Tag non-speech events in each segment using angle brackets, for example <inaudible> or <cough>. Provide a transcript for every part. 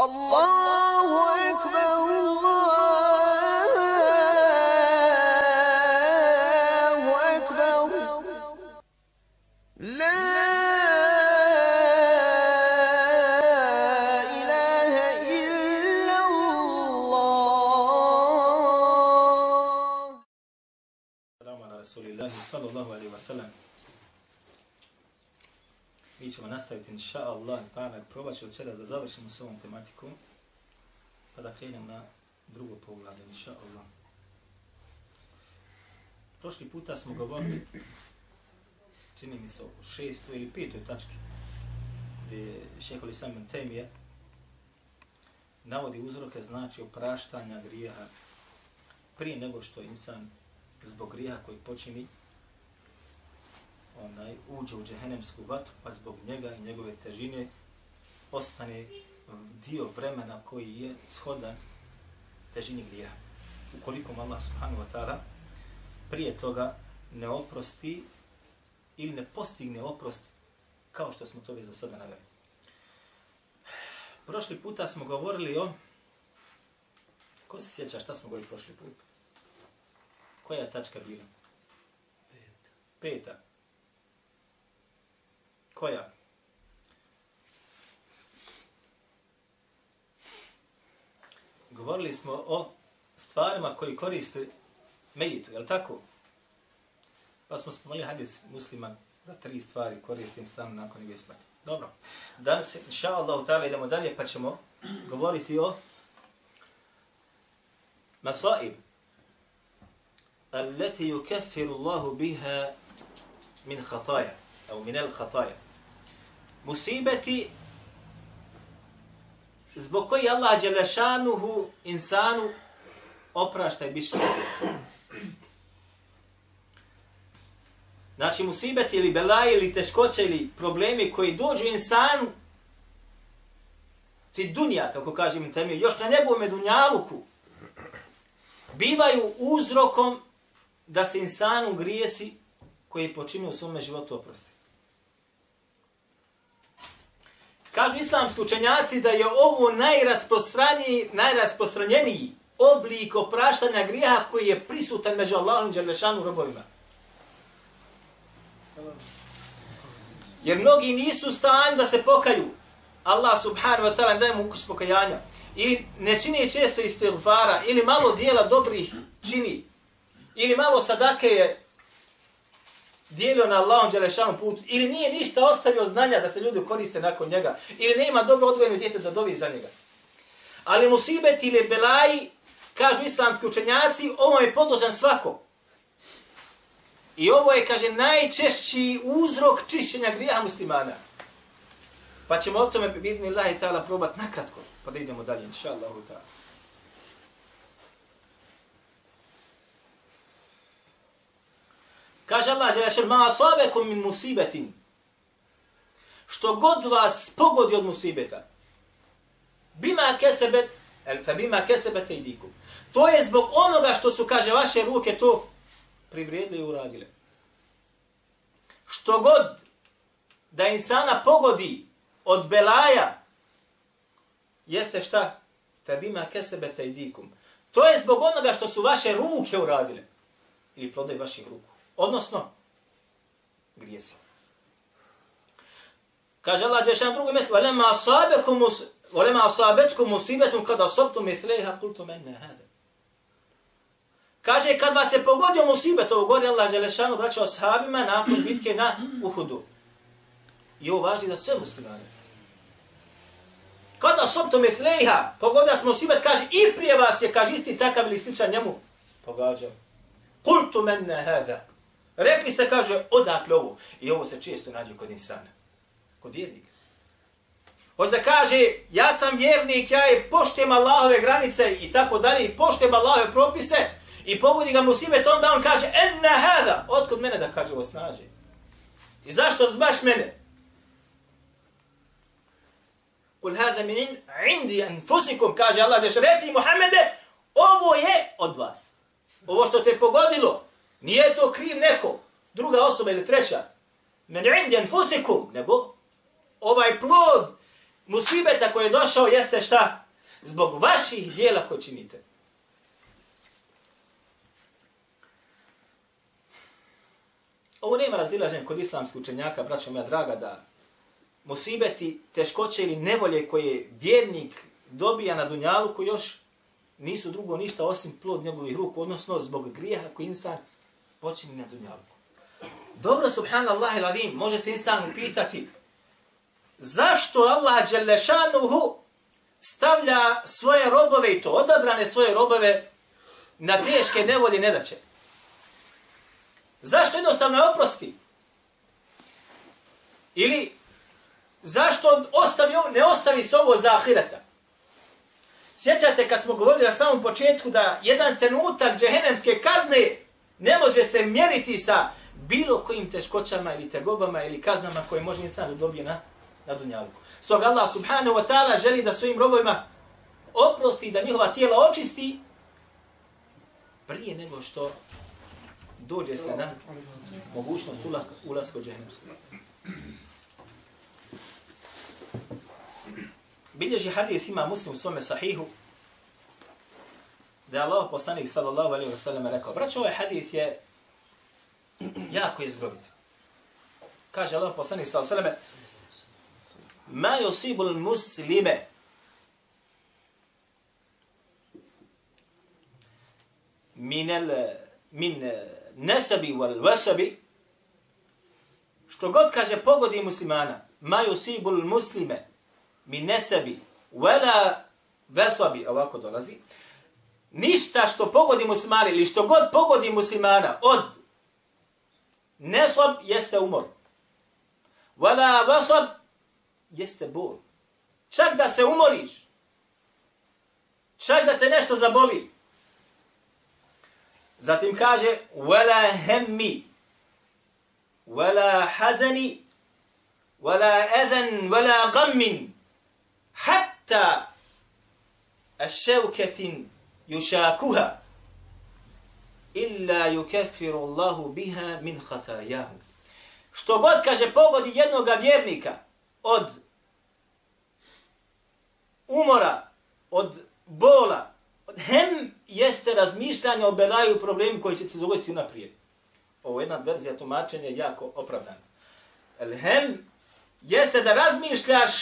الله أكبر الله أكبر لا إله إلا الله. السلام على رسول الله صلى الله عليه وسلم. Mi ćemo nastaviti, inša Allah, ta'ala, probat ću od da završimo s ovom tematikom, pa da krenemo na drugo poglavlje, inša Allah. Prošli puta smo govorili, čini mi se o šestoj ili petoj tački, gdje je šeholi Simon Temije navodi uzroke, znači opraštanja grijeha prije nego što insan zbog grijeha koji počini onaj uđe u džehennemsku vatru, pa zbog njega i njegove težine ostane dio vremena koji je shodan težini grijeha. Ukoliko mu Allah subhanahu wa ta'ala prije toga ne oprosti ili ne postigne oprost kao što smo to već do sada naveli. Prošli puta smo govorili o... Ko se sjeća šta smo govorili prošli put? Koja je tačka bila? Peta. Peta. Koja? Govorili smo o stvarima koji koriste mejitu, li tako? Pa smo spomenuli hadis muslima da tri stvari koristim sam nakon njegove smrti. Dobro. Danas, inša Allah, ta'ala, idemo dalje pa ćemo govoriti o masaib. التي يكفر الله بها من خطايا أو من الخطايا musibeti zbog koji Allah Đelešanuhu insanu oprašta i biše. Znači musibeti ili belaje ili teškoće ili problemi koji dođu insanu fi dunja, kako kažem temio, još na njegovome dunjaluku, bivaju uzrokom da se insanu grijesi koji je počinio u svome životu oprosti. Kažu islamski učenjaci da je ovo najrasprostranjeniji, najrasprostranjeniji oblik opraštanja grijeha koji je prisutan među Allahom i Đerlešanu robovima. Jer mnogi nisu u stanju da se pokaju. Allah subhanahu wa ta'ala daje mu ukus pokajanja. Ili ne čini često istilfara, ili malo dijela dobrih čini. Ili malo sadake je dijelio na Allahom Đelešanu putu, ili nije ništa ostavio znanja da se ljudi koriste nakon njega, ili nema dobro odvojeno djete da dovi za njega. Ali musibet ili belaji, kažu islamski učenjaci, ovo je podložan svako. I ovo je, kaže, najčešći uzrok čišćenja grija muslimana. Pa ćemo o tome, bidni Allah i ta'ala, probat nakratko, pa da idemo dalje, inša Allah. Kaže Allah, Đelešer, ma asabekum min musibetin. Što god vas pogodi od musibeta. Bima kesebet, el fa bima kesebet idikum. To je zbog onoga što su, kaže, vaše ruke to privrijedile i uradile. Što god da insana pogodi od belaja, jeste šta? Fe bima kesebet idikum. To je zbog onoga što su vaše ruke uradile. Ili prodaj vaših ruku odnosno grijesi. Kaže Allah Đešan drugo mjesto, وَلَمَا أَصَابَكُمْ وَلَمَا أَصَابَتْكُمْ مُصِيبَةٌ قَدْ أَصَبْتُمْ مِثْلَيْهَا قُلْتُمْ مَنَّ هَذَا Kaže, kad vas je pogodio musibet, ovo govori Allah Đelešanu, braćo ashabima, nakon bitke na Uhudu. I ovo važi za sve muslimane. Kada sobto mithlejha, pogodio smo musibet, kaže, i prije vas je, kaže, isti takav ili sličan njemu, pogađao. Kultu menne hada. Rekli ste, kaže, odakle ovo? I ovo se često nađe kod insana. Kod vjernika. Hoće da kaže, ja sam vjernik, ja je poštem Allahove granice i tako dalje, i poštem Allahove propise, i pogodi ga musibet, onda on kaže, enna hada, otkud mene da kaže ovo snaži? I zašto baš mene? Kul hada min indi anfusikum, kaže Allah, reci Muhammede, ovo je od vas. Ovo što te pogodilo, Nije to kriv neko, druga osoba ili treća. Men indi anfusikum, nego ovaj plod musibeta koji je došao jeste šta? Zbog vaših dijela koje činite. Ovo nema razilaženja kod islamskih učenjaka, braćo moja draga, da musibeti, teškoće ili nevolje koje vjernik dobija na dunjalu koji još nisu drugo ništa osim plod njegovih ruku, odnosno zbog grijeha koji insan počini na dunjalku. Dobro, subhanallah il ladim, može se insan upitati zašto Allah Đelešanuhu stavlja svoje robove i to odabrane svoje robove na teške nevolje nedaće. Zašto jednostavno ne oprosti? Ili zašto ostavi, ne ostavi se ovo za ahireta? Sjećate kad smo govorili na samom početku da jedan trenutak džehennemske kazne ne može se mjeriti sa bilo kojim teškoćama ili tegobama ili kaznama koje može insan da dobije na, na dunjaluku. Stoga Allah subhanahu wa ta'ala želi da svojim robovima oprosti da njihova tijela očisti prije nego što dođe se na mogućnost ulaska u džehennemsku. Bilježi hadith ima muslim u svome sahihu da je Allah poslanik sallallahu alaihi wa sallam rekao, braćo, ovaj hadith je jako izgrobit. Kaže Allah poslanik sallallahu alaihi wa sallam, ma yusibu muslime min al min nasabi wal wasabi. Što god kaže pogodi muslimana. Ma yusibu muslime min nasabi wala wasabi. Ovako dolazi ništa što pogodi muslimani ili što god pogodi muslimana od nesob jeste umor. Vala vasob jeste bol. Čak da se umoriš, čak da te nešto zaboli. Zatim kaže, wala hemmi, wala hazani, wala eden, wala gammin, hatta aševketin, yushakuha illa yukaffiru Allahu biha min khatayahu. Što god kaže pogodi jednog vjernika od umora, od bola, od hem jeste razmišljanje o belaju problemu koji će se dogoditi naprijed. Ovo je jedna verzija tumačenja jako opravdana. El hem jeste da razmišljaš,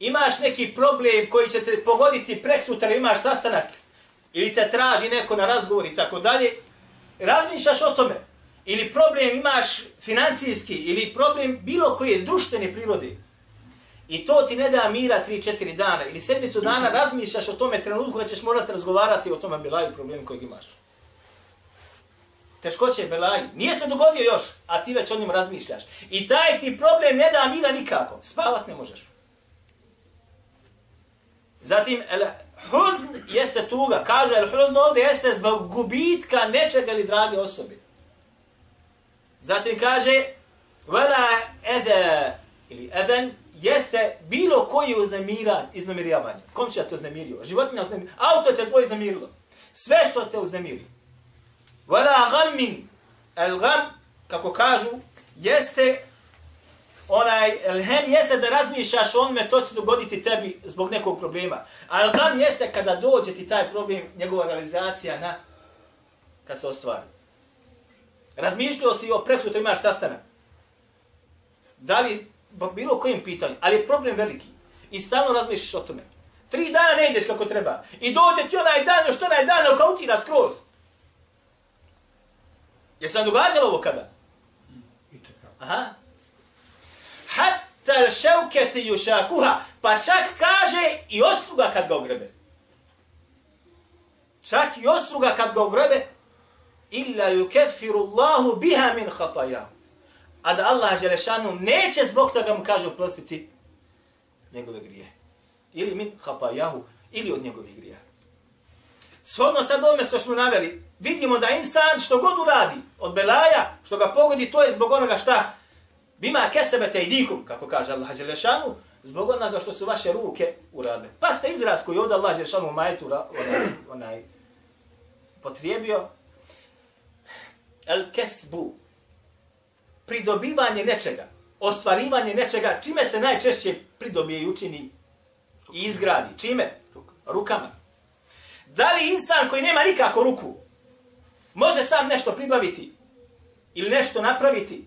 imaš neki problem koji će te pogoditi preksutra, imaš sastanak, ili te traži neko na razgovor i tako dalje, razmišljaš o tome. Ili problem imaš financijski, ili problem bilo koje društvene prirode, I to ti ne da mira 3-4 dana ili sedmicu dana razmišljaš o tome trenutku kad ćeš morati razgovarati o tome belaju problem kojeg imaš. Teškoće je belaj. Nije se dogodio još, a ti već o njemu razmišljaš. I taj ti problem ne da mira nikako. Spavat ne možeš. Zatim, el huzn jeste tuga. Kaže, el huzn ovdje jeste zbog gubitka nečega ili drage osobe. Zatim kaže, vela eze, ili eden, jeste bilo koji uznemiran, iznemiravanje. Komšija te uznemirio, životinja uznemirio, auto te tvoje uznemirilo. Sve što te uznemiri. Vela gammin, el gam, kako kažu, jeste onaj, el hem jeste da razmišljaš o onome, to će se dogoditi tebi zbog nekog problema. Al gam jeste kada dođe ti taj problem, njegova realizacija na, kad se ostvari. Razmišljao si o preksutra imaš sastanak. Da li bilo kojem pitanju, ali je problem veliki. I stalno razmišljaš o tome. Tri dana ne ideš kako treba. I dođe ti onaj dan, još onaj dan, okautira skroz. Je se događalo ovo kada? Aha. Hatta ševketi jušakuha. Pa čak kaže i osluga kad ga ogrebe. Čak i osluga kad ga ogrebe. Illa yukeffiru Allahu biha min khataya. a da Allah Želešanu neće zbog toga mu kaže oprostiti njegove grije. Ili min khatayahu, ili od njegovih grija. Shodno sad ovome što smo naveli, vidimo da insan što god uradi od belaja, što ga pogodi, to je zbog onoga šta bima kesebete i dikum, kako kaže Allah Đelešanu, zbog onoga što su vaše ruke uradile. Pa ste izraz koji ovdje Allah Đelešanu u majetu onaj, onaj potrijebio, el kesbu, pridobivanje nečega ostvarivanje nečega, čime se najčešće pridobije i učini i izgradi? Čime? Rukama. Da li insan koji nema nikako ruku, može sam nešto pribaviti ili nešto napraviti?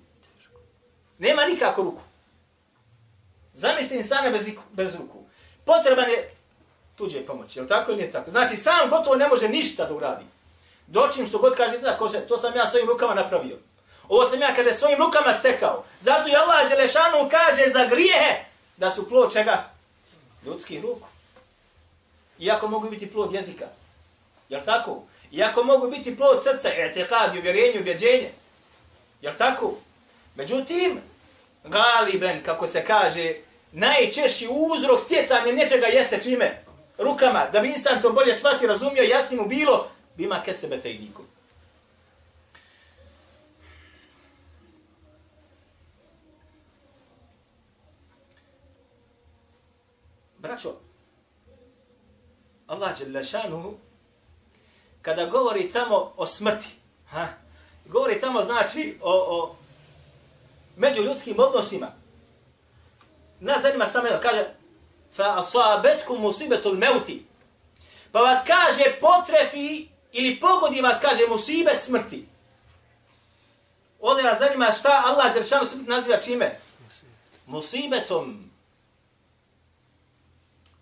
Nema nikako ruku. Zamislite insana bez, bez ruku. Potreban je tuđe pomoći, je li tako ili nije tako? Znači, sam gotovo ne može ništa da uradi. Doćim što god kaže, zna, kože, to sam ja svojim rukama napravio. Ovo sam ja kada svojim rukama stekao. Zato je Allah Đelešanu kaže za grijehe da su plod čega? Ljudskih ruku. Iako mogu biti plod jezika. Jel tako? Iako mogu biti plod srca, etekad, uvjerenje, ubjeđenje. Jel tako? Međutim, galiben, kako se kaže, najčešći uzrok stjecanja nečega jeste čime? Rukama. Da bi insan to bolje shvatio, razumio, jasni mu bilo, bima kesebe te idiku. Braćo, Allah Đelešanuhu, kada govori tamo o smrti, ha, govori tamo znači o, o među ljudskim odnosima. Nas zanima samo jedno, kaže, fa asabetkum musibetul meuti. Pa vas kaže potrefi ili pogodi vas, kaže, musibet smrti. Ovdje nas zanima šta Allah Đeršanu naziva čime? Musibetom.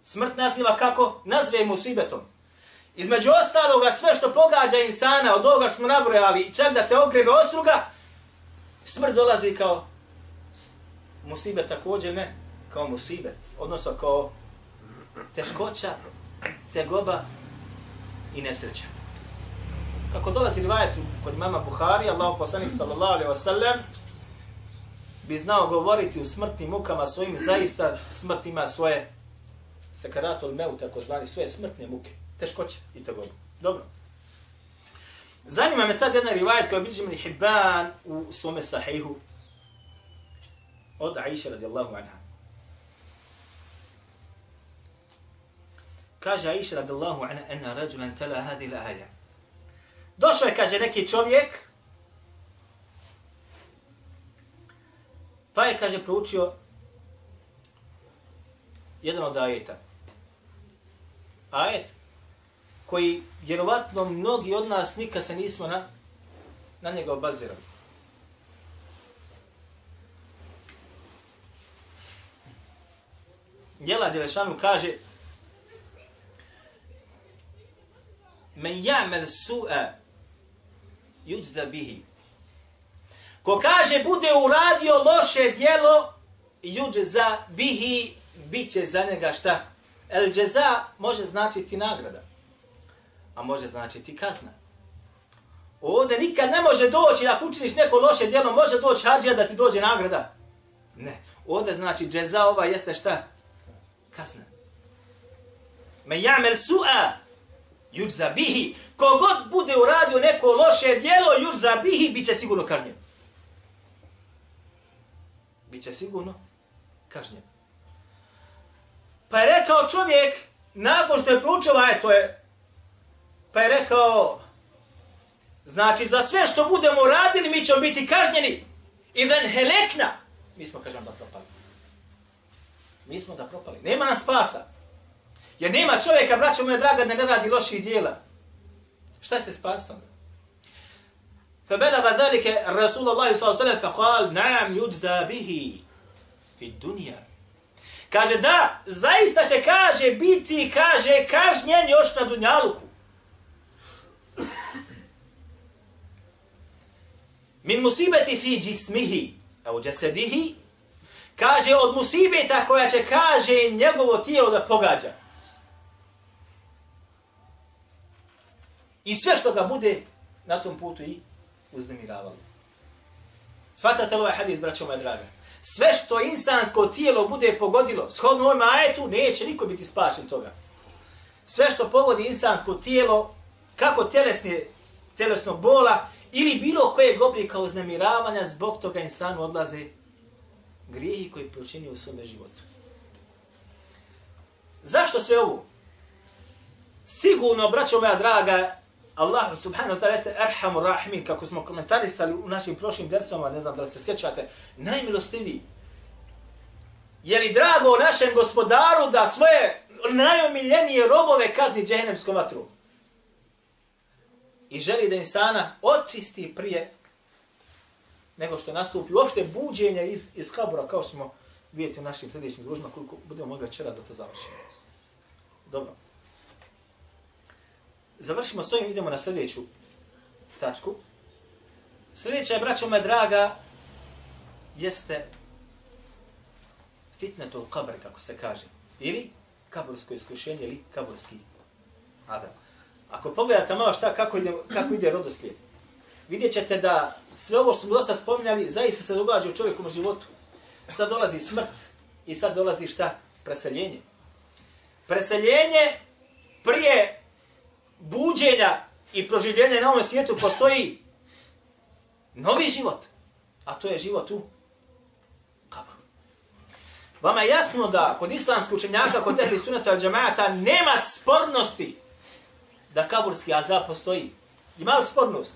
Smrt naziva kako? Nazve musibetom. Između ostaloga, sve što pogađa insana, od ovoga što smo nabrojali, čak da te ogrebe osruga, smrt dolazi kao musibet također ne, kao musibet, odnosno kao teškoća, tegoba i nesreća. Kako dolazi rivajet kod mama Buhari, Allah poslanik sallallahu alaihi wasallam, bi znao govoriti u smrtnim mukama svojim, zaista smrt ima svoje sekaratul meu, tako zvani, svoje smrtne muke, teškoće i tegobu. Dobro. Zanima me sad jedna rivajet koja biđe meni Hibban u svome sahihu od Aisha radijallahu anha. Kaže Aisha radijallahu anha ena rađulan tala hadi la aja. Došao je, kaže, neki čovjek, pa je, kaže, proučio jedan od ajeta. Ajet koji vjerovatno mnogi od nas nikad se nismo na, na njega obazirali. Jela Đelešanu kaže Men ja'mel su'a yujza bihi. Ko kaže bude uradio loše djelo, yujza bihi, bit će za njega šta? El džeza može značiti nagrada, a može značiti kazna. Ovdje nikad ne može doći, ako učiniš neko loše djelo, može doći hađija da ti dođe nagrada. Ne. Ovdje znači džeza ova jeste šta? Kazna. Me jamel su'a juđza bihi. Kogod bude uradio neko loše djelo, juđza bihi, bit će sigurno kažnjen. Biće sigurno kažnjen. Pa je rekao čovjek, nakon što je proučio ovaj, to je, pa je rekao, znači za sve što budemo radili, mi ćemo biti kažnjeni. I then helekna, mi smo, kažem, da propali. Mi smo da propali. Nema nas spasa. Jer nema čovjeka, braćo moje draga, da ne radi loših dijela. Šta se spasom? فبلغ ذلك الرسول الله صلى الله عليه وسلم فقال نعم يجزى به في الدنيا Kaže da, zaista će, kaže, biti, kaže, kažnjen još na Dunjaluku. Min musibeti fi jismihi, evo u kaže od musibeta koja će, kaže, njegovo tijelo da pogađa. I sve što ga bude na tom putu i uznemiravalo. Svatate li ovaj hadis, braćo moja draga? sve što insansko tijelo bude pogodilo, shodno ovom ajetu, neće niko biti spašen toga. Sve što pogodi insansko tijelo, kako telesne, telesno bola, ili bilo koje oblika uznemiravanja, zbog toga insanu odlaze grijehi koji počini u svome životu. Zašto sve ovo? Sigurno, braćo moja draga, Allah subhanahu wa ta'ala jeste arhamu rahmin, kako smo komentarisali u našim prošlim dersama, ne znam da li se sjećate, najmilostiviji. Je li drago našem gospodaru da svoje najomiljenije robove kazni džehennemskom vatru? I želi da insana očisti prije nego što nastupi uopšte buđenje iz, iz kabura, kao što smo vidjeti u našim sljedećim družima, koliko budemo mogli večera da to završimo. Dobro. Završimo s ovim, idemo na sljedeću tačku. Sljedeća je, braćo moja draga, jeste fitnetul kabr, kako se kaže. Ili kabursko iskušenje, ili kaburski adam. Ako pogledate malo šta, kako ide, kako ide rodoslijed, vidjet ćete da sve ovo što smo dosta spominjali, zaista se događa u čovjekom životu. Sad dolazi smrt i sad dolazi šta? Preseljenje. Preseljenje prije buđenja i proživljenja na ovom svijetu postoji novi život. A to je život u kabru. Vama je jasno da kod islamskih učenjaka, kod tehli sunata al džamata, nema spornosti da kaburski azab postoji. Ima li spornost?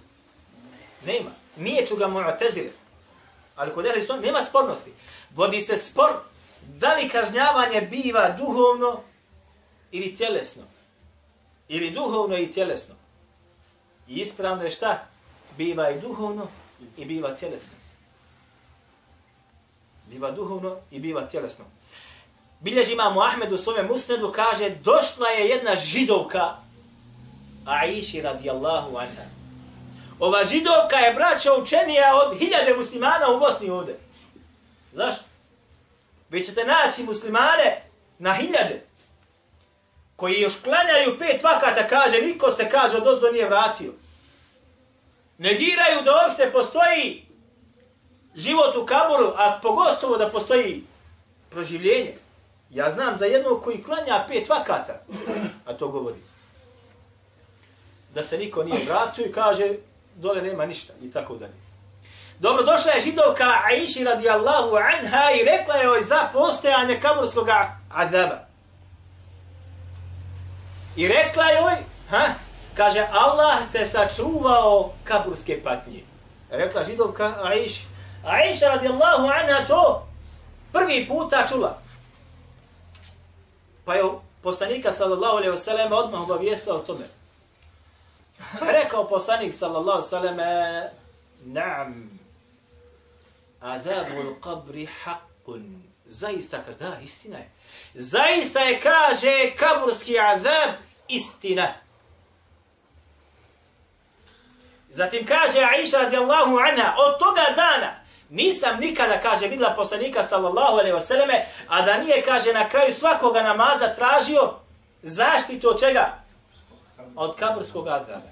Nema. Nije čuga mu'tezile. Ali kod ehli sunata nema spornosti. Vodi se spor da li kažnjavanje biva duhovno ili tjelesno. Ili duhovno i tjelesno. I ispravno je šta? Biva i duhovno i biva tjelesno. Biva duhovno i biva tjelesno. Bilježi imamo Ahmed u svome musnedu, kaže, došla je jedna židovka, Aiši radijallahu anha. Ova židovka je braća učenija od hiljade muslimana u Bosni ovde. Zašto? Vi ćete naći muslimane na hiljade koji još klanjaju pet vakata, kaže, niko se kaže od ozdo nije vratio. Negiraju da uopšte postoji život u kaburu, a pogotovo da postoji proživljenje. Ja znam za jednog koji klanja pet vakata, a to govori. Da se niko nije vratio i kaže, dole nema ništa i tako dalje. Dobro, došla je židovka Aishi radijallahu anha i rekla je joj za postojanje kaburskog azaba. I rekla je joj, ha, kaže, Allah te sačuvao kaburske patnje. Rekla židovka Aiši. Aisha radijallahu anha to prvi puta čula. Pa je poslanika sallallahu alaihi wa sallam odmah obavijestila o tome. Rekao poslanik sallallahu sallame, naam, azabu al-qabri haqqun. Zaista kaže, da, istina je. Zaista je, kaže, kaburski azab, istina. Zatim kaže Aisha radijallahu anha, od toga dana, nisam nikada, kaže, videla poslanika sallallahu alaihi wa sallame, a da nije, kaže, na kraju svakoga namaza tražio zaštitu od čega? Od kaburskog azaba.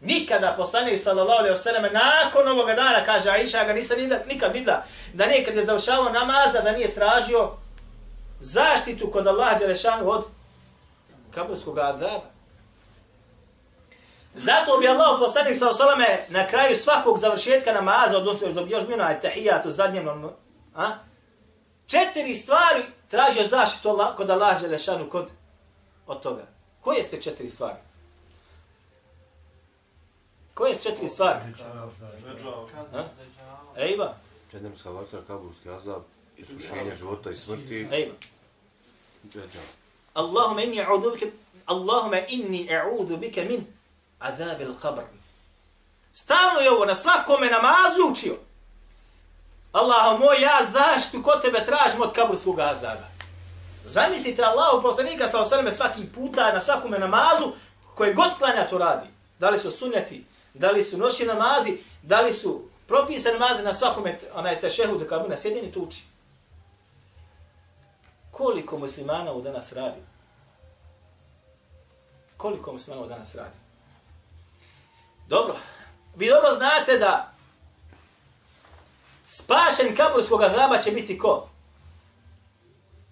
Nikada poslanik sallallahu alejhi ve sellem nakon ovog dana kaže Aisha ga nisam nikad videla da nekad je završavao namaza da nije tražio zaštitu kod Allaha dželešanu od kaburskog azaba. Zato bi Allah poslanik sallallahu alejhi ve na kraju svakog završetka namaza odnosno još do još mino aj u zadnjem a četiri stvari tražio zaštitu kod Allah Želešanu, kod od toga. Koje ste četiri stvari? Koje su četiri stvari? Ejba. Čednemska vatra, kabulski azab, isušenje života i smrti. Ejba. Allahumma inni a'udhu bika Allahumma inni a'udhu bika min azab al-qabr. Stalno je ovo na svakome namazu učio. Allahu moj, ja zaštitu kod tebe tražim od kaburskog azaba. Zamislite Allahu poslanika sa osaleme svaki puta na svakome namazu koje god klanja to radi. Da li su sunneti, da li su noćni namazi, da li su propisani namazi na svakom onaj tešehud kada bude na sjedini tuči. Koliko muslimana u danas radi? Koliko muslimana u danas radi? Dobro, vi dobro znate da spašen kaburskog azaba će biti ko?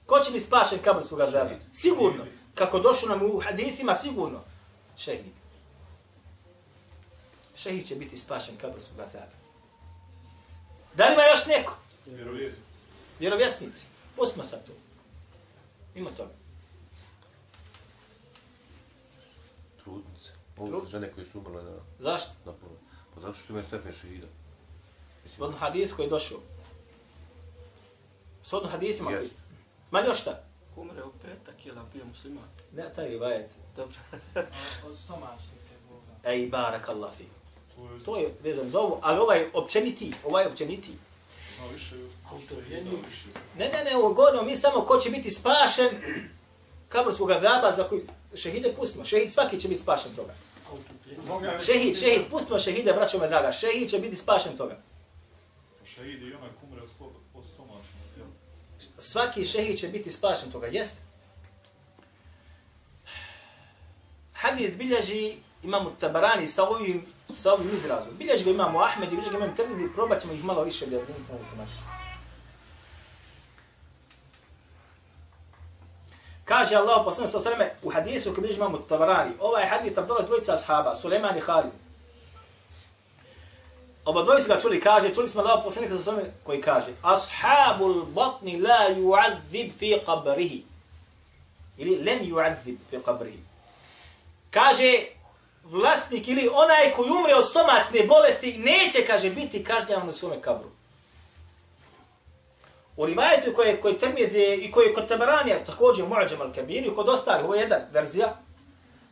Ko će biti spašen kaburskog azaba? Sigurno. Kako došlo nam u hadithima, sigurno. Šehid šehid će biti spašen kaburskog azaba. Da li ima još neko? Vjerovjesnici. Vjerovjesnici. Pustimo sad to. Ima toga. Trudnice. Ovo žene koje su umrle na... Zašto? Na pola. Pa zato što imaju stepen šehida. Od hadis koji je došao. Sodno hadisima. Yes. Yes. Ma još šta? Umre u petak, jel, bio musliman. Ne, taj rivajet. Dobro. <laughs> <laughs> Od stomačnih je Boga. Ej, barak Allah fi. To je vezan za ovo, ali ovaj općeniti, ovaj općeniti. Ne, ne, ne, ovo govorimo mi samo ko će biti spašen kaburskog azaba za koji šehide pustimo. Šehid svaki će biti spašen toga. Šehid, šehid, pustimo šehide, braćo me draga. Šehid će biti spašen toga. Šehid i onaj kumre od, sto- od stomačnog, jel? Svaki šehid će biti spašen toga, jeste? Hadid bilježi imamo Tabarani sa ovim, sa ovim izrazom. Bilježi ga imamo Ahmed i bilježi ga imamo Tirmizi, probat ćemo ih malo više objašnjiti. Kaže Allah poslanik sa sveme u hadisu koji bilježi imamo Tabarani. Ovaj hadis Abdullah dvojica ashaba, Suleiman i Halid. Oba dvoje su ga čuli, kaže, čuli smo Allah poslanika sa sveme koji kaže Ashabul batni la yu'adzib fi qabrihi. Ili lem yu'adzib fi qabrihi. Kaže, vlasnik ili onaj koji umre od stomačne bolesti neće, kaže, biti kažnjavan u svome kabru. U rivajetu koje, koje termije i koje kod Tabaranija također mu'ađam al-kabir i kod ostali, ovo je jedan verzija.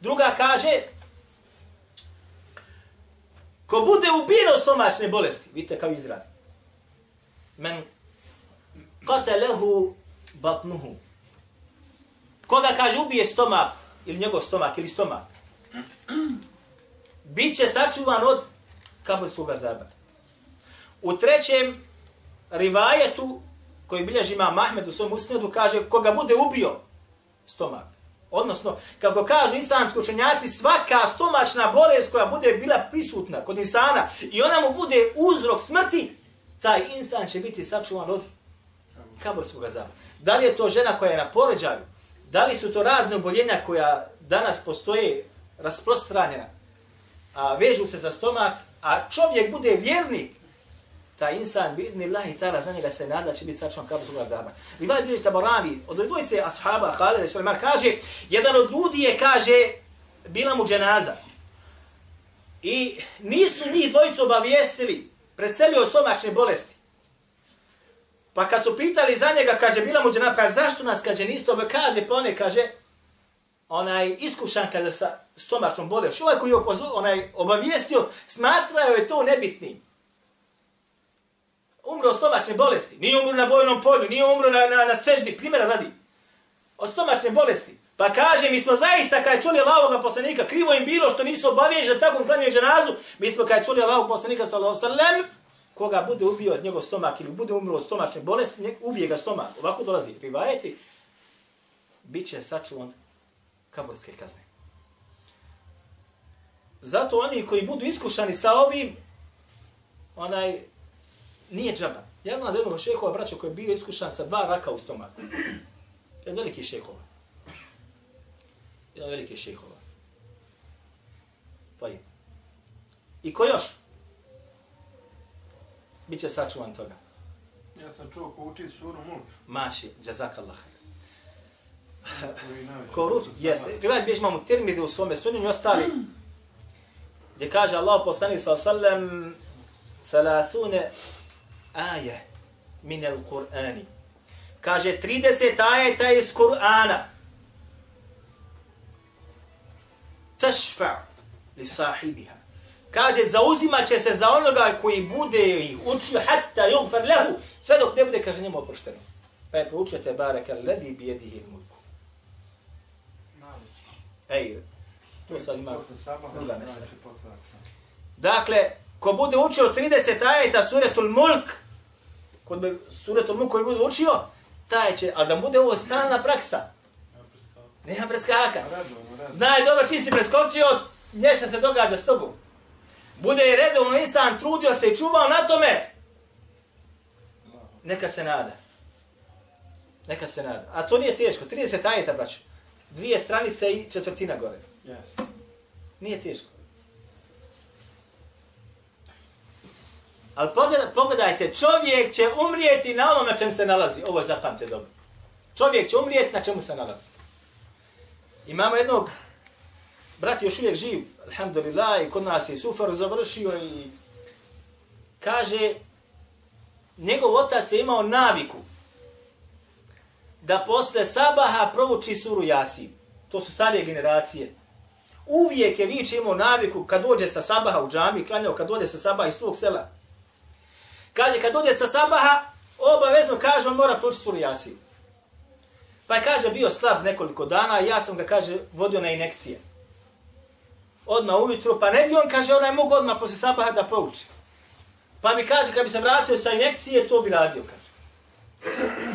Druga kaže, ko bude ubijen od stomačne bolesti, vidite kao izraz. Men qatalahu batnuhu. Koga kaže ubije stomak, ili njegov stomak, ili stomak, bit će sačuvan od kaburskog azaba. U trećem rivajetu, koji bilježi ima Mahmed u svom usnedu, kaže koga bude ubio stomak. Odnosno, kako kažu islamski učenjaci, svaka stomačna bolest koja bude bila prisutna kod insana i ona mu bude uzrok smrti, taj insan će biti sačuvan od kaborskog azaba. Da li je to žena koja je na poređaju? Da li su to razne oboljenja koja danas postoje rasprostranjena, a vežu se za stomak, a čovjek bude vjernik, Ta insan, bidni lahi ta'ala, za njega se nada će biti sačuvan kao zbog azaba. Rivaj bilježi taborani, od dvojice ashaba, Halid i Suleman kaže, jedan od ljudi je, kaže, bila mu dženaza. I nisu njih dvojicu obavijestili, preselio stomačne bolesti. Pa kad su pitali za njega, kaže, bila mu dženaza, pa zašto nas, kaže, niste ove, kaže, pa one, kaže, onaj iskušan kada sa stomačnom bolešću, ovaj koji je onaj obavijestio, smatrao je to nebitnim. Umro od stomačne bolesti, nije umro na bojnom polju, nije umro na, na, na seždi, primjera radi. Od stomačne bolesti. Pa kaže, mi smo zaista, kad čuli Allahovog poslanika, krivo im bilo što nisu obavijeli da tako im klanjaju dženazu, mi smo kad čuli Allahovog poslanika, sallallahu sallam, koga bude ubio od njegov stomak ili bude umro od stomačne bolesti, njeg, ubije ga stomak. Ovako dolazi, rivajeti, bit će sačuvan kaburske kazne. Zato oni koji budu iskušani sa ovim, onaj, nije džaba. Ja znam za jednog šehova, braćo, koji je bio iskušan sa dva raka u stomaku. Jedan veliki šehova. Jedan veliki šehova. Pa je. I ko još? Biće sačuvan toga. Ja sam čuo ko uči suru Mulk. Maši, jazakallah. koji najveći- Ko ruči, jeste. Rivajet bježi imamo tirmidi u svome sunjenju i ostali. Gdje kaže Allah poslanik sa sallam salatune aje min al Kur'ani. Kaže 30 ajeta iz Kur'ana. Tashfa li sahibiha. Kaže, zauzimat će se za onoga koji bude ih učio hatta yugfar lehu, sve dok ne bude, kaže, njemu oprošteno. Pa je proučio te baraka alladhi bi yadihi mulku. Ej, to sad ima druga mesela. znači akšama. Dakle, ko bude učio 30 ajeta suretul mulk, kod bi suretul mulk koji bude učio, taj će, ali da mu bude ovo stalna praksa. Nema preskaka. Znaj dobro čim si preskočio, nešto se događa s tobom. Bude redovno insan trudio se i čuvao na tome, neka se nada. Neka se nada. A to nije teško. 30 ajeta, braću. Dvije stranice i četvrtina gore. Jeste. Nije teško. Ali pogledajte, čovjek će umrijeti na onom na čem se nalazi. Ovo zapamte dobro. Čovjek će umrijeti na čemu se nalazi. Imamo jednog, brat još uvijek živ, alhamdulillah, i kod nas je sufar završio i kaže, njegov otac je imao naviku da posle sabaha provuči suru Jasin. To su starije generacije. Uvijek je Vič imao naviku kad dođe sa sabaha u džami, klanjao kad dođe sa sabaha iz svog sela. Kaže, kad ode sa sabaha, obavezno kaže, on mora proučiti suru Jasin. Pa je, kaže, bio slab nekoliko dana, ja sam ga, kaže, vodio na inekcije. Odmah ujutru, pa ne bi on, kaže, onaj mogu odmah posle sabaha da prouči. Pa mi kaže, kad bi se vratio sa inekcije, to bi radio, kaže.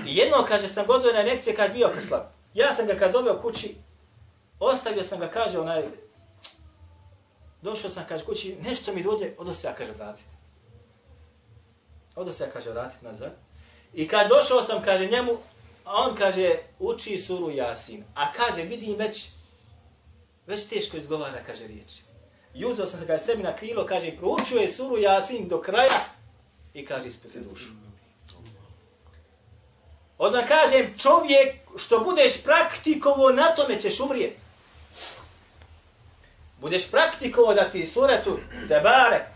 I jedno, kaže, sam gotovo na inekcije, kaže, bio ka slab. Ja sam ga kad doveo kući, ostavio sam ga, kaže, onaj, došao sam, kaže, kući, nešto mi dođe, odo se ja, kaže, vratiti. Odo se kaže, vratiti nazad. I kad došao sam, kaže, njemu, a on, kaže, uči suru Jasin. A kaže, vidim već, već teško izgovara, kaže, riječi. I uzeo sam se, kaže, sebi na krilo, kaže, i proučio je suru Jasin do kraja i kaže, ispusti dušu. Ozna kažem, čovjek što budeš praktikovo, na tome ćeš umrijeti. Budeš praktikovo da ti suratu Tebarek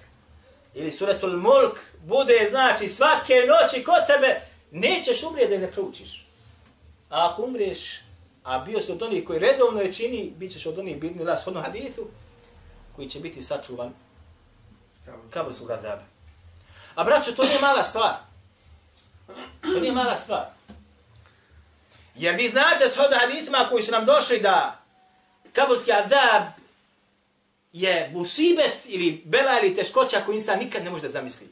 ili suratul Mulk bude, znači, svake noći kod tebe, nećeš umrijeti da ne proučiš. A ako umriješ, a bio si od onih koji redovno je čini, bit ćeš od onih bidni las hodno hadithu, koji će biti sačuvan kaburskog adaba. A braćo, to nije mala stvar. To nije mala stvar. Jer vi znate s hodno hadithima koji su nam došli da kaburski adab je musibet ili bela ili teškoća koju insan nikad ne može da zamisli.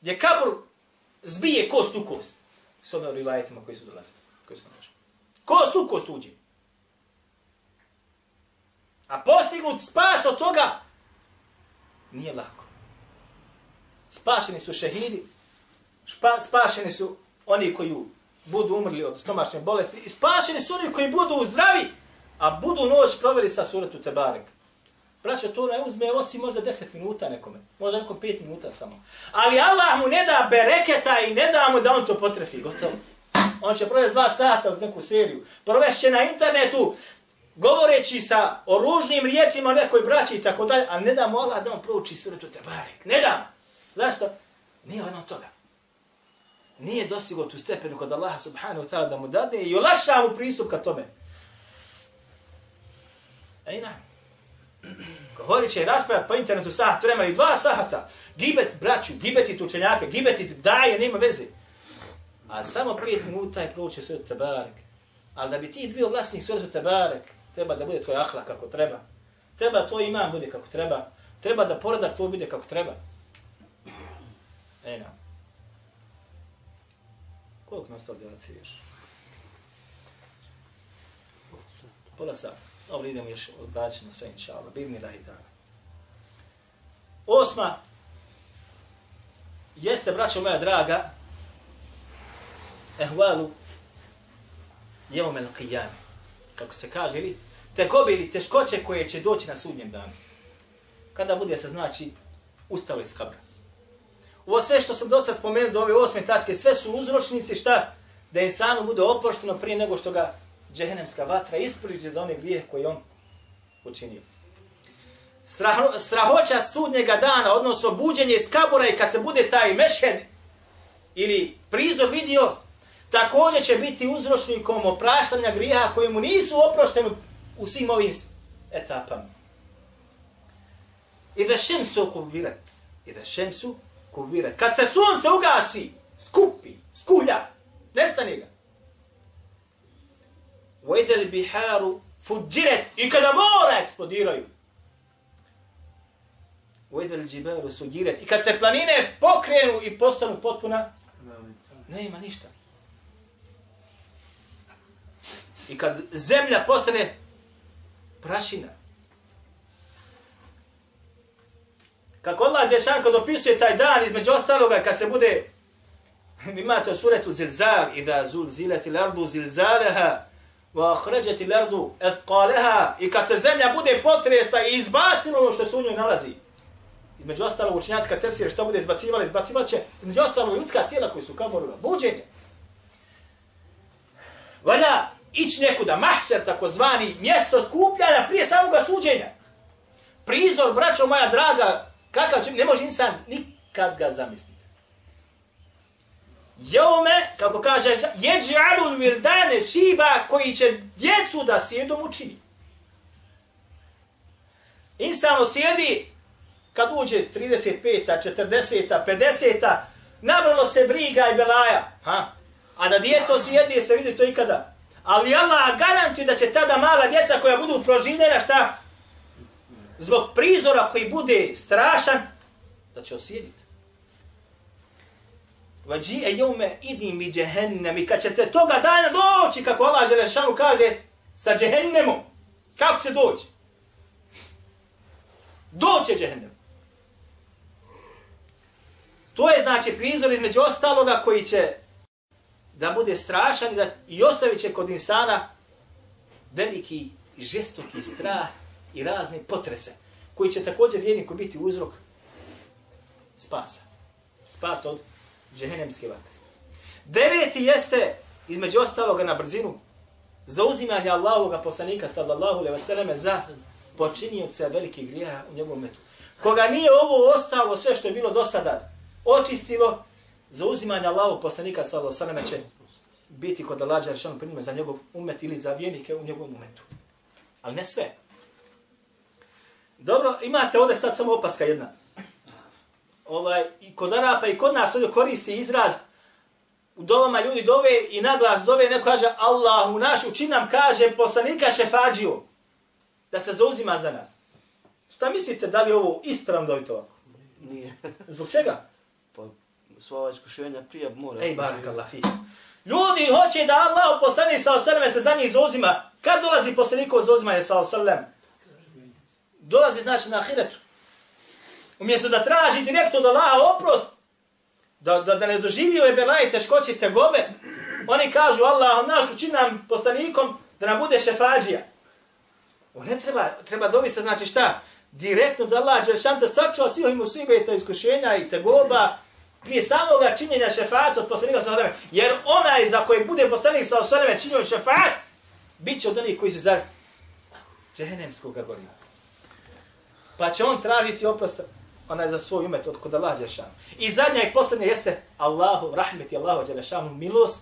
Gdje kabur zbije kost u kost. S ovim rivajetima koji su dolazili, koji su našli. Kost u kost uđe. A postignut spas od toga nije lako. Spašeni su šehidi, špa, spašeni su oni koji budu umrli od stomačne bolesti i spašeni su oni koji budu zdravi, a budu noć proveli sa suratu Tebareka. Braćo, to ne uzme osim možda 10 minuta nekome. Možda nekom 5 minuta samo. Ali Allah mu ne da bereketa i ne da mu da on to potrefi. Gotovo. On će provesti dva sata uz neku seriju. Provešće na internetu govoreći sa oružnim riječima o nekoj braći i tako dalje, a ne da mu Allah da on prouči suratu Tebarek. Ne da. Zašto? Nije ono toga. Nije dostigo tu stepenu kod Allaha subhanahu wa ta'ala da mu dade i olakša mu pristup ka tome. Ej nam. Govorit će i raspravljati po internetu sahat vremena i dva sahata. Gibet braću, gibeti učenjaka, gibeti daje, nema veze. A samo pet minuta je proučio suratu Tabarek. Ali da bi ti bio vlasnik suratu Tabarek, treba da bude tvoj ahla kako treba. Treba tvoj imam bude kako treba. Treba da poredak tvoj bude kako treba. Ena. Koliko nastao djelaci još? Pola sata. Dobro, idemo još odbraćati na sve, inša Allah. Bidni lahi ta'ala. Osma. Jeste, braćo moja draga, ehvalu jeumel qiyame. Kako se kaže, ili Tekobe ili teškoće koje će doći na sudnjem danu. Kada bude se, znači, ustalo iz kabra. Ovo sve što sam do sad spomenuo do ove osme tačke, sve su uzročnici šta? Da insanu bude oprošteno prije nego što ga džehennemska vatra ispriđe za one grije koje on učinio. Straho, strahoća sudnjega dana, odnosno buđenje iz kabura i kad se bude taj mešhed ili prizor vidio, također će biti uzročnikom opraštanja grijeha koji mu nisu oprošteni u svim ovim etapama. I da šem su okubirat. I da šem su kubirat. Kad se sunce ugasi, skupi, skulja, nestane ga. وَإِذَا الْبِحَارُ فُجِّرَتْ i kada mora eksplodiraju. وَإِذَا الْجِبَارُ سُجِّرَتْ i kad se planine pokrenu i postanu potpuna, ne ima ništa. I kad zemlja postane prašina. Kako Allah Đešanko dopisuje taj dan između ostaloga kad se bude <laughs> imate u suretu zilzal i da zul zilati lardu zilzaleha wa akhrađati lardu ethqaleha i kad se zemlja bude potresta i izbacilo ono što se u njoj nalazi. Između ostalog učenjacka tefsir što bude izbacivala, izbacivat će između ostalo ljudska tijela koji su kao morula. Buđenje. Valja ići nekuda, mahšer takozvani, mjesto skupljanja prije samoga suđenja. Prizor, braćo moja draga, kakav će, ne može insan nikad ga zamisliti. Jeume, kako kaže, jeđ'alul vildane šiba koji će djecu da sjedom učini. Insan sjedi kad uđe 35 40 50 nabralo se briga i belaja. Ha? A da djeto sjedi, jeste vidjeli to ikada? Ali Allah garantuje da će tada mala djeca koja budu proživljena, šta? Zbog prizora koji bude strašan, da će osjediti. Vađi e jome idim mi džehennem i kad ćete toga dana doći, kako Allah Želešanu kaže, sa džehennemom. Kako će doći? Doće džehennem. To je znači prizor između ostaloga koji će da bude strašan i, da, i ostavit će kod insana veliki žestoki strah i razne potrese koji će također vjerniku biti uzrok spasa. Spasa od džehennemske vatre. Deveti jeste, između ostaloga na brzinu, zauzimanje Allahovog poslanika sallallahu alejhi ve selleme za počinioca velikih grijeha u njegovom metu. Koga nije ovo ostalo sve što je bilo do sada očistilo, zauzimanje Allahovog poslanika sallallahu alejhi ve selleme će biti kod Allaha dželle primjer za njegov umet ili za vjernike u njegovom umetu. Ali ne sve. Dobro, imate ovdje sad samo opaska jedna ovaj, i kod Arapa i kod nas ovdje koristi izraz u dovama ljudi dove i naglas dove neko kaže Allahu naš učin nam kaže poslanika šefađiju da se zauzima za nas. Šta mislite da li ovo ispravno dovite ovako? Nije. <laughs> Zbog čega? Pa sva ova iskušenja prije mora. Ej, barakallah fi. Ljudi hoće da Allah poslani sa osaleme se za njih zauzima. Kad dolazi poslanikov zauzimanje sa osaleme? Dolazi znači na ahiretu. Umjesto da traži direktno od Allaha oprost, da, da, da ne doživi ove belaje teškoće tegobe, oni kažu Allah naš učin nam postanikom da nam bude šefađija. On ne treba, treba dobiti se, znači šta, direktno da Allah Đelšan te sačuva svih ovih musibeta, iskušenja i tegoba, prije samoga činjenja šefata od poslanika sa osreme. Jer onaj za kojeg bude poslanik sa osreme činio šefat, bit će od onih koji se zar džehennemskog goriva. Pa će on tražiti oprost ona je za svoj umet od kod Allah Đelešanu. I zadnja i posljednja jeste Allahu, rahmet i Allahu Đelešanu, milost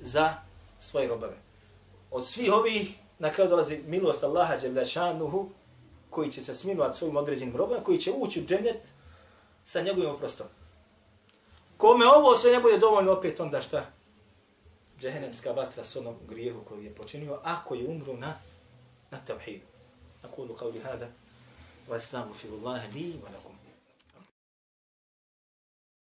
za svoje robove. Od svih ovih na kraju dolazi milost Allaha Đelešanuhu koji će se smilovati svojim određenim robom, koji će ući u džemljet sa njegovim oprostom. Kome ovo sve ne bude dovoljno, opet onda šta? Džehennemska vatra s onom grijehu koju je počinio, ako je umru na, na tevhidu. Na kulu li hada, wa fi li wa lakum